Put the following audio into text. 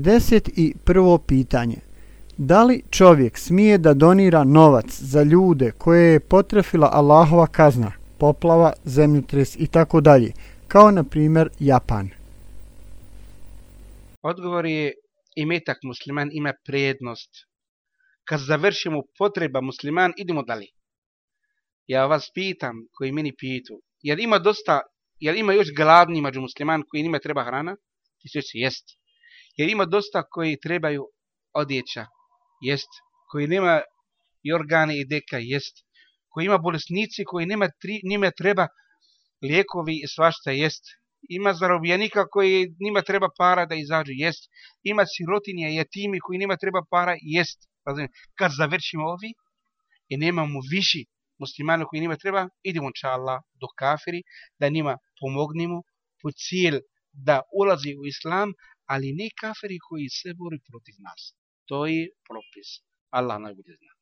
51. pitanje. Da li čovjek smije da donira novac za ljude koje je potrefila Allahova kazna, poplava, zemljotres i tako dalje, kao na primjer Japan? Odgovor je imetak musliman ima prednost. Kad završimo potreba musliman, idemo dalje. Ja vas pitam, koji meni pitu, jer ima dosta, jer ima još gladni među musliman koji njima treba hrana? Ti se jesti. Jer ima dosta koji trebaju odjeća, jest. Koji nema i organe i deka, jest. Koji ima bolesnici, koji nema tri, njima treba lijekovi i svašta, jest. Ima zarobljenika koji njima treba para da izađu, jest. Ima sirotinje i jetimi koji njima treba para, jest. Kad završimo ovi i nemamo viši muslimana koji njima treba, idemo ča Allah do kafiri, da njima pomognimo po cilj da ulazi u islam, αλληνή κάφερη χωρίς έμπορι προτυγνάστη, το ή πρόπιστο, αλλά να εγγυηθείς.